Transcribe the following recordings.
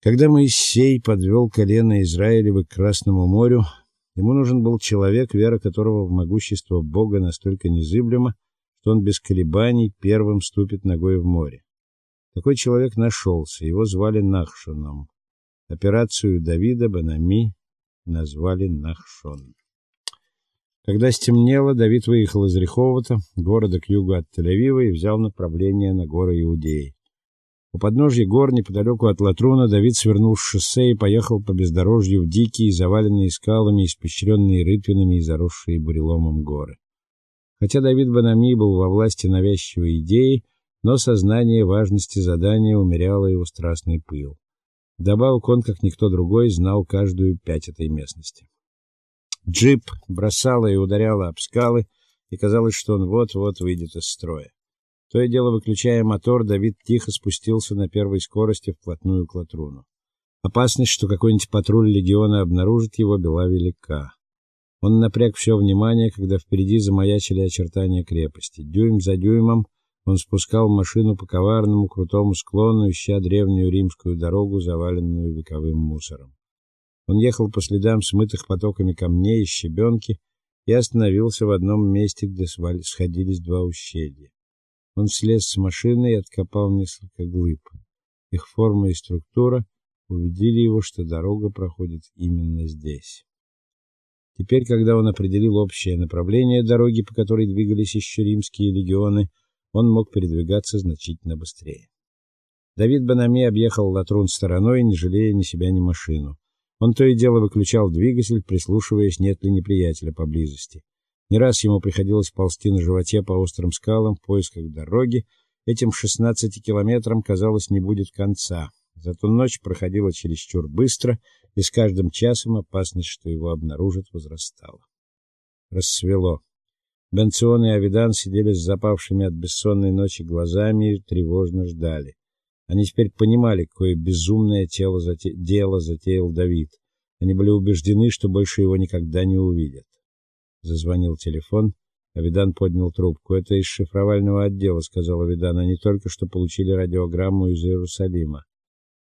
Когда Моисей подвел колено Израилева к Красному морю, ему нужен был человек, вера которого в могущество Бога настолько незыблема, что он без колебаний первым ступит ногой в море. Такой человек нашелся, его звали Нахшоном. Операцию Давида Банами назвали Нахшон. Когда стемнело, Давид выехал из Реховата, города к югу от Тель-Авива, и взял направление на горы Иудеи. У подножья гор неподалеку от Латруна Давид свернул с шоссе и поехал по бездорожью в дикие, заваленные скалами, испещренные рытвинами и заросшие буреломом горы. Хотя Давид Банами был во власти навязчивой идеи, но сознание важности задания умеряло его страстный пыл. Добавок он, как никто другой, знал каждую пять этой местности. Джип бросало и ударяло об скалы, и казалось, что он вот-вот выйдет из строя. То и дело, выключая мотор, Давид тихо спустился на первой скорости вплотную к Латруну. Опасность, что какой-нибудь патруль легиона обнаружит его, была велика. Он напряг все внимание, когда впереди замаячили очертания крепости. Дюйм за дюймом он спускал машину по коварному крутому склону, ища древнюю римскую дорогу, заваленную вековым мусором. Он ехал по следам смытых потоками камней и щебенки и остановился в одном месте, где сходились два ущелья. Он слез с машины и откопал несколько глыб. Их форма и структура убедили его, что дорога проходит именно здесь. Теперь, когда он определил общее направление дороги, по которой двигались еще римские легионы, он мог передвигаться значительно быстрее. Давид Банами объехал Латрун стороной, не жалея ни себя, ни машину. Он то и дело выключал двигатель, прислушиваясь, нет ли неприятеля поблизости. Не раз ему приходилось ползти на животе по острым скалам в поисках дороги. Этим 16 километрам, казалось, не будет конца. Зато ночь проходила чересчур быстро, и с каждым часом опасность, что его обнаружат, возрастала. Рассвело. Бенцион и Авидан сидели с запавшими от бессонной ночи глазами и тревожно ждали. Они теперь понимали, какое безумное тело зате... дело затеял Давид. Они были убеждены, что больше его никогда не увидят. Зазвонил телефон. Авидан поднял трубку. Это из шифровального отдела, сказал Авидан. Они только что получили радиограмму из Иерусалима.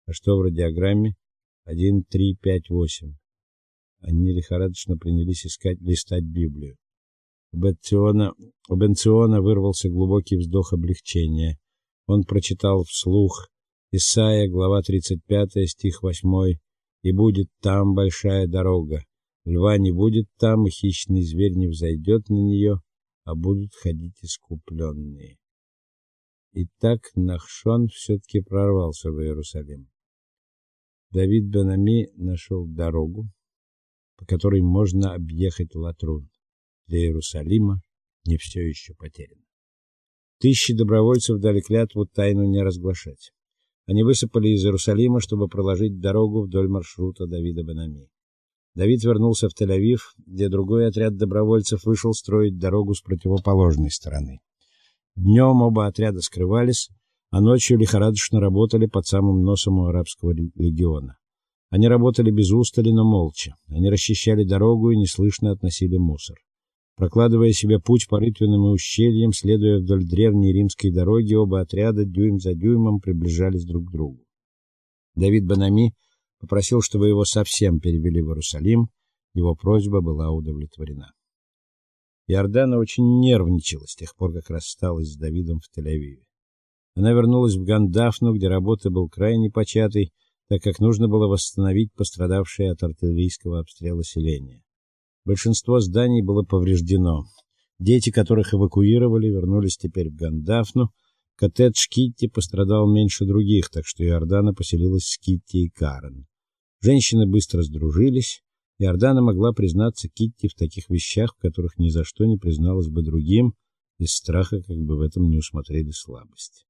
А что в радиограмме? 1358. Они лихорадочно принялись искать, листать Библию. У Бенциона, у Бенциона вырвался глубокий вздох облегчения. Он прочитал вслух Исайя, глава 35, стих 8. «И будет там большая дорога. Льва не будет там, и хищный зверь не взойдет на нее, а будут ходить искупленные». И так Нахшон все-таки прорвался в Иерусалим. Давид Бенами нашел дорогу, по которой можно объехать Латрун. Для Иерусалима не все еще потеряно. Тысячи добровольцев дали клятву тайну не разглашать. Они высыпали из Иерусалима, чтобы проложить дорогу вдоль маршрута Давида Банами. Давид вернулся в Тель-Авив, где другой отряд добровольцев вышел строить дорогу с противоположной стороны. Днем оба отряда скрывались, а ночью лихорадочно работали под самым носом у арабского легиона. Они работали без устали, но молча. Они расчищали дорогу и неслышно относили мусор. Прокладывая себе путь по рытвинным ущельям, следуя вдоль древней римской дороги, оба отряда дюйм за дюймом приближались друг к другу. Давид Банами попросил, чтобы его совсем перевели в Иерусалим. Его просьба была удовлетворена. Иордана очень нервничала с тех пор, как рассталась с Давидом в Тель-Авиве. Она вернулась в Гандафну, где работа был крайне початой, так как нужно было восстановить пострадавшее от артиллерийского обстрела селение. Большинство зданий было повреждено. Дети, которых эвакуировали, вернулись теперь в Гандафну. Коттедж Китти пострадал меньше других, так что Иордана поселилась с Китти и Карен. Женщины быстро сдружились. Иордана могла признаться Китти в таких вещах, в которых ни за что не призналась бы другим, из страха, как бы в этом не усмотрели слабость.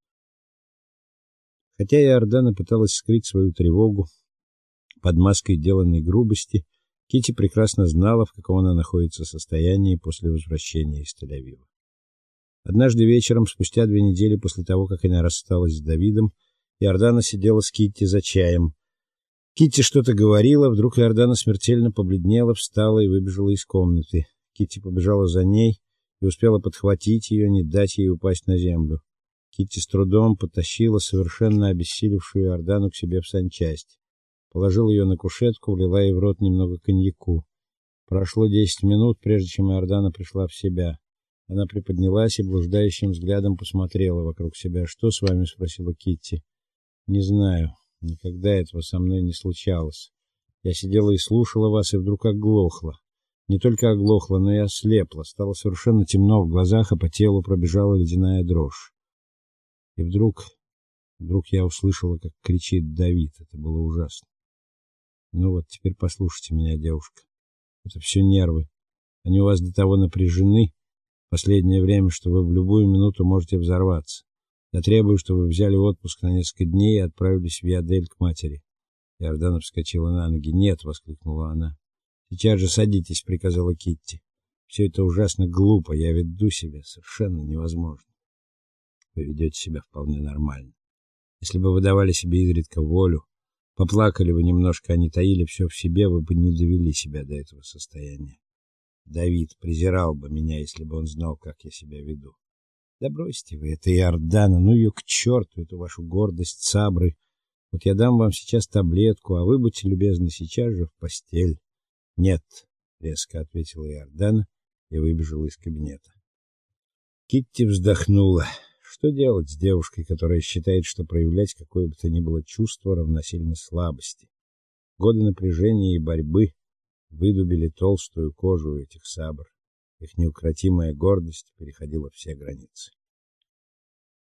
Хотя Иордана пыталась скрыть свою тревогу под маской деланной грубости, Кити прекрасно знала, в каком она находится состоянии после возвращения из Тель-Авива. Однажды вечером, спустя две недели после того, как она рассталась с Давидом, Иордана сидела с Китти за чаем. Китти что-то говорила, вдруг Иордана смертельно побледнела, встала и выбежала из комнаты. Китти побежала за ней и успела подхватить ее, не дать ей упасть на землю. Китти с трудом потащила совершенно обессилевшую Иордану к себе в санчасть. положил ее на кушетку, влила ей в рот немного коньяку. Прошло десять минут, прежде чем Иордана пришла в себя. Она приподнялась и блуждающим взглядом посмотрела вокруг себя. "Что с вами?" спросила Китти. "Не знаю. Никогда этого со мной не случалось. Я сидела и слушала вас, и вдруг оглохла. Не только оглохла, но и ослепла. Стало совершенно темно в глазах, а по телу пробежала ледяная дрожь. И вдруг, вдруг я услышала, как кричит Давид. Это было ужасно. Ну вот, теперь послушайте меня, девушка. Это все нервы. Они у вас до того напряжены последнее время, что вы в любую минуту можете взорваться. Я требую, чтобы вы взяли отпуск на несколько дней и отправились в Ядель к матери. Иордана вскочила на ноги. "Нет", воскликнула она. "Сейчас же садитесь", приказала Китти. Все это ужасно глупо, я веду себя совершенно невозможно. Вы ведете себя вполне нормально. Если бы вы давали себе изредка волю, поплакали бы немножко, а не таили все в себе, вы бы не довели себя до этого состояния. Давид презирал бы меня, если бы он знал, как я себя веду. Да бросьте вы это, Иордана, ну ее к черту, эту вашу гордость сабры. Вот я дам вам сейчас таблетку, а вы будьте любезны сейчас же в постель. Нет, резко ответила Иордана и выбежала из кабинета. Китти вздохнула. Что делать с девушкой, которая считает, что проявлять какое бы то ни было чувство равносильно слабости? Годы напряжения и борьбы выдубили толстую кожу этих сабр. Их неукротимая гордость переходила все границы.